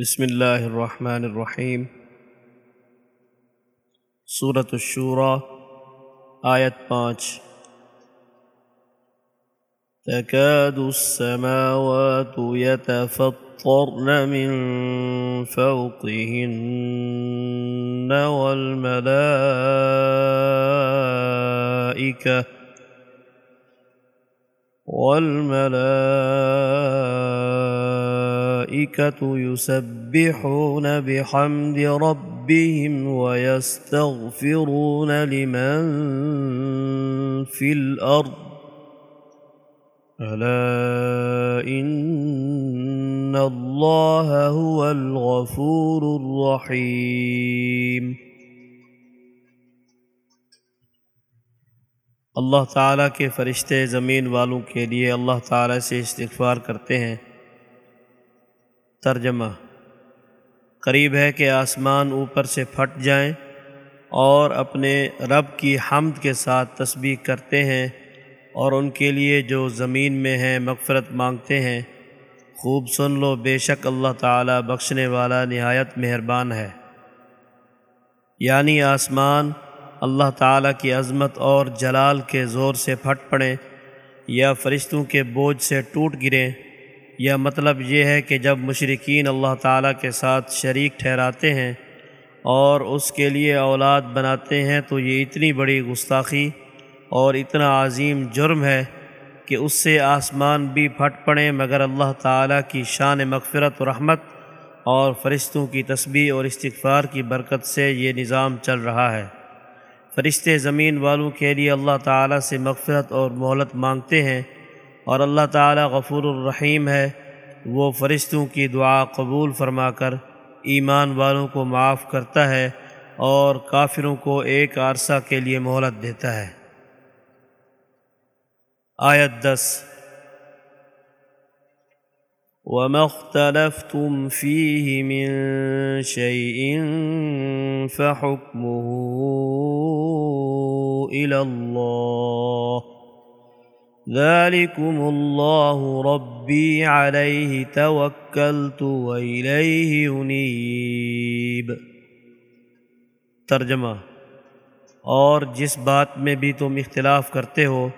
بسم اللہ الرحمن الرحیم۔ صورت الشورى آیت پانچ۔ تكاد السماوات يتفطرن من فوقهن والملائكة والملائكة يسبحون بحمد ربهم ويستغفرون لمن في الأرض. ألا إن الله هو الغفور الرحيم. اللہ تعالیٰ کے فرشتے زمین والوں کے لیے اللہ تعالیٰ سے استغفار کرتے ہیں ترجمہ۔ قریب ہے کہ آسمان اوپر سے پھٹ جائیں اور اپنے رب کی حمد کے ساتھ تسبیح کرتے ہیں اور ان کے لیے جو زمین میں ہیں مغفرت مانگتے ہیں۔ خوب سن لو، بے شک اللہ تعالیٰ بخشنے والا نہایت مہربان ہے۔ یعنی آسمان اللہ تعالیٰ کی عظمت اور جلال کے زور سے پھٹ پڑیں یا فرشتوں کے بوجھ سے ٹوٹ گریں۔ یا مطلب یہ ہے کہ جب مشرقین اللہ تعالیٰ کے ساتھ شریک ٹھہراتے ہیں اور اس کے لیے اولاد بناتے ہیں تو یہ اتنی بڑی گستاخی اور اتنا عظیم جرم ہے کہ اس سے آسمان بھی پھٹ پڑیں مگر اللہ تعالیٰ کی شان مغفرت و رحمت اور فرشتوں کی تسبیح اور استغفار کی برکت سے یہ نظام چل رہا ہے۔ فرشتے زمین والوں کے لیے اللہ تعالیٰ سے مغفرت اور مہلت مانگتے ہیں اور اللہ تعالیٰ غفور الرحیم ہے، وہ فرشتوں کی دعا قبول فرما کر ایمان والوں کو معاف کرتا ہے اور کافروں کو ایک عرصہ کے لیے مہلت دیتا ہے۔ آیت دس۔ وما اختلفتم فيه من شيء فحكمه إلى الله ذلكم الله ربي عليه توكلت وإليه ينيب ترجمہ۔ اور جس بات میں بھی تم اختلاف کرتے ہو،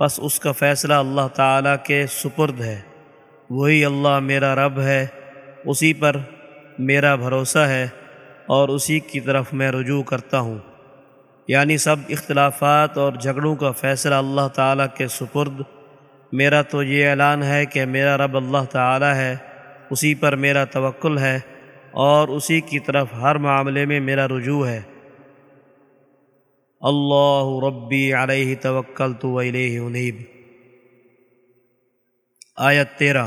بس اس کا فیصلہ اللہ تعالیٰ کے سپرد ہے۔ وہی اللہ میرا رب ہے، اسی پر میرا بھروسہ ہے اور اسی کی طرف میں رجوع کرتا ہوں۔ یعنی سب اختلافات اور جھگڑوں کا فیصلہ اللہ تعالیٰ کے سپرد۔ میرا تو یہ اعلان ہے کہ میرا رب اللہ تعالیٰ ہے، اسی پر میرا توکل ہے اور اسی کی طرف ہر معاملے میں میرا رجوع ہے۔ اللہ ربی علیہ توکل تو علیہ انیب۔ آیت تیرہ۔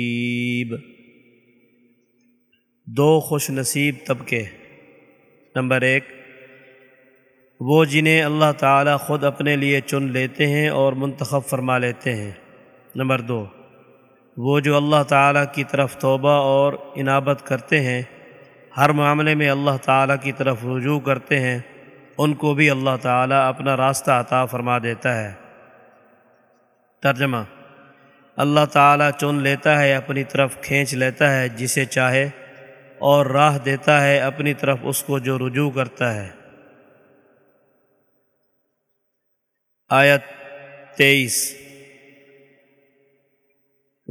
دو خوش نصیب طبقے۔ نمبر ایک، وہ جنہیں اللہ تعالیٰ خود اپنے لیے چن لیتے ہیں اور منتخب فرما لیتے ہیں۔ نمبر دو، وہ جو اللہ تعالیٰ کی طرف توبہ اور انابت کرتے ہیں، ہر معاملے میں اللہ تعالیٰ کی طرف رجوع کرتے ہیں، ان کو بھی اللہ تعالیٰ اپنا راستہ عطا فرما دیتا ہے۔ ترجمہ، اللہ تعالیٰ چن لیتا ہے، اپنی طرف کھینچ لیتا ہے، جسے چاہے اور راہ دیتا ہے اپنی طرف اس کو جو رجوع کرتا ہے۔ آیت تیئیس۔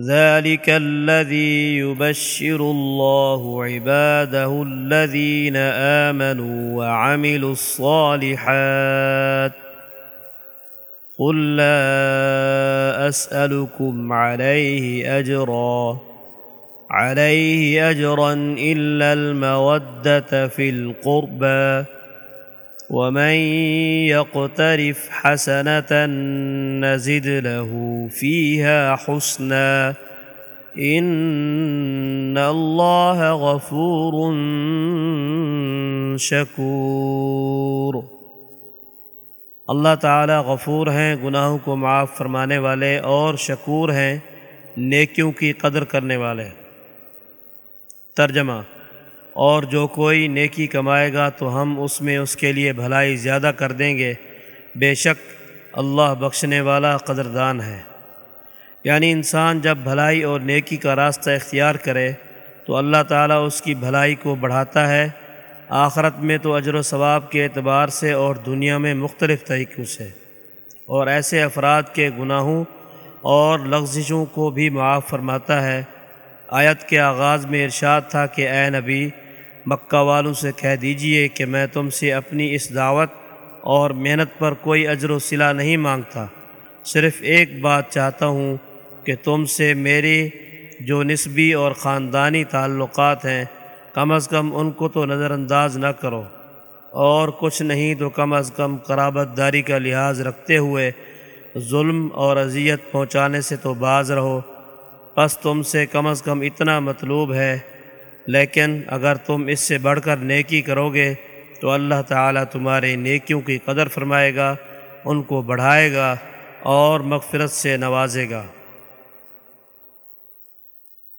ذلك الذي يبشر الله عباده الذين آمنوا وعملوا الصالحات قل لا أسألكم عليه أجرا۔ عليه أجرا إلا المودة في القربى ومن يقترف حسنة نزد له فيها حسنا إن الله غفور شكور۔ اللہ تعالی غفور ہیں، گناہوں کو معاف فرمانے والے اور شکور ہیں، نیکیوں کی قدر کرنے والے۔ ترجمہ۔ اور جو کوئی نیکی کمائے گا تو ہم اس میں اس کے لیے بھلائی زیادہ کر دیں گے۔ بے شک اللہ بخشنے والا قدردان ہے۔ یعنی انسان جب بھلائی اور نیکی کا راستہ اختیار کرے تو اللہ تعالیٰ اس کی بھلائی کو بڑھاتا ہے۔ آخرت میں تو اجر و ثواب کے اعتبار سے اور دنیا میں مختلف طریقوں سے۔ اور ایسے افراد کے گناہوں اور لغزشوں کو بھی معاف فرماتا ہے۔ آیت کے آغاز میں ارشاد تھا کہ اے نبی، مکہ والوں سے کہہ دیجیے کہ میں تم سے اپنی اس دعوت اور محنت پر کوئی اجر و صلہ نہیں مانگتا۔ صرف ایک بات چاہتا ہوں کہ تم سے میری جو نسبی اور خاندانی تعلقات ہیں، کم از کم ان کو تو نظر انداز نہ کرو۔ اور کچھ نہیں تو کم از کم قرابت داری کا لحاظ رکھتے ہوئے ظلم اور اذیت پہنچانے سے تو باز رہو۔ بس تم سے کم از کم اتنا مطلوب ہے۔ لیکن اگر تم اس سے بڑھ کر نیکی کرو گے، تو اللہ تعالیٰ تمہارے نیکیوں کی قدر فرمائے گا، ان کو بڑھائے گا اور مغفرت سے نوازے گا۔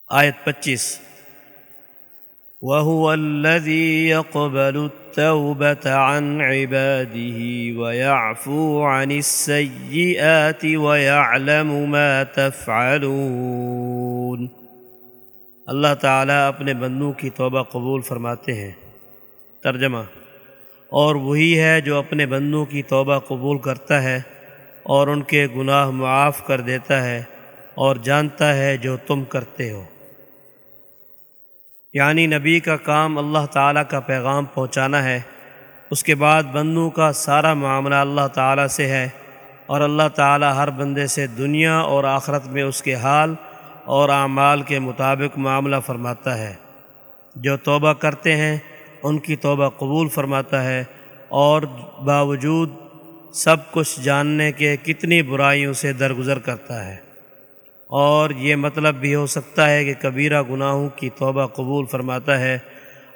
آیت پچیس۔ وهو الذي يقبل التوبة عن عباده ويعفو عن السيئات ويعلم ما تفعلون۔ اللہ تعالیٰ اپنے بندوں کی توبہ قبول فرماتے ہیں۔ ترجمہ اور وہی ہے جو اپنے بندوں کی توبہ قبول کرتا ہے اور ان کے گناہ معاف کر دیتا ہے اور جانتا ہے جو تم کرتے ہو۔ یعنی نبی کا کام اللہ تعالیٰ کا پیغام پہنچانا ہے، اس کے بعد بندوں کا سارا معاملہ اللہ تعالیٰ سے ہے، اور اللہ تعالیٰ ہر بندے سے دنیا اور آخرت میں اس کے حال اور اعمال کے مطابق معاملہ فرماتا ہے۔ جو توبہ کرتے ہیں، ان کی توبہ قبول فرماتا ہے، اور باوجود سب کچھ جاننے کے کتنی برائیوں سے درگزر کرتا ہے۔ اور یہ مطلب بھی ہو سکتا ہے کہ کبیرہ گناہوں کی توبہ قبول فرماتا ہے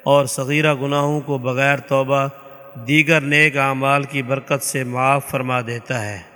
اور صغیرہ گناہوں کو بغیر توبہ دیگر نیک اعمال کی برکت سے معاف فرما دیتا ہے۔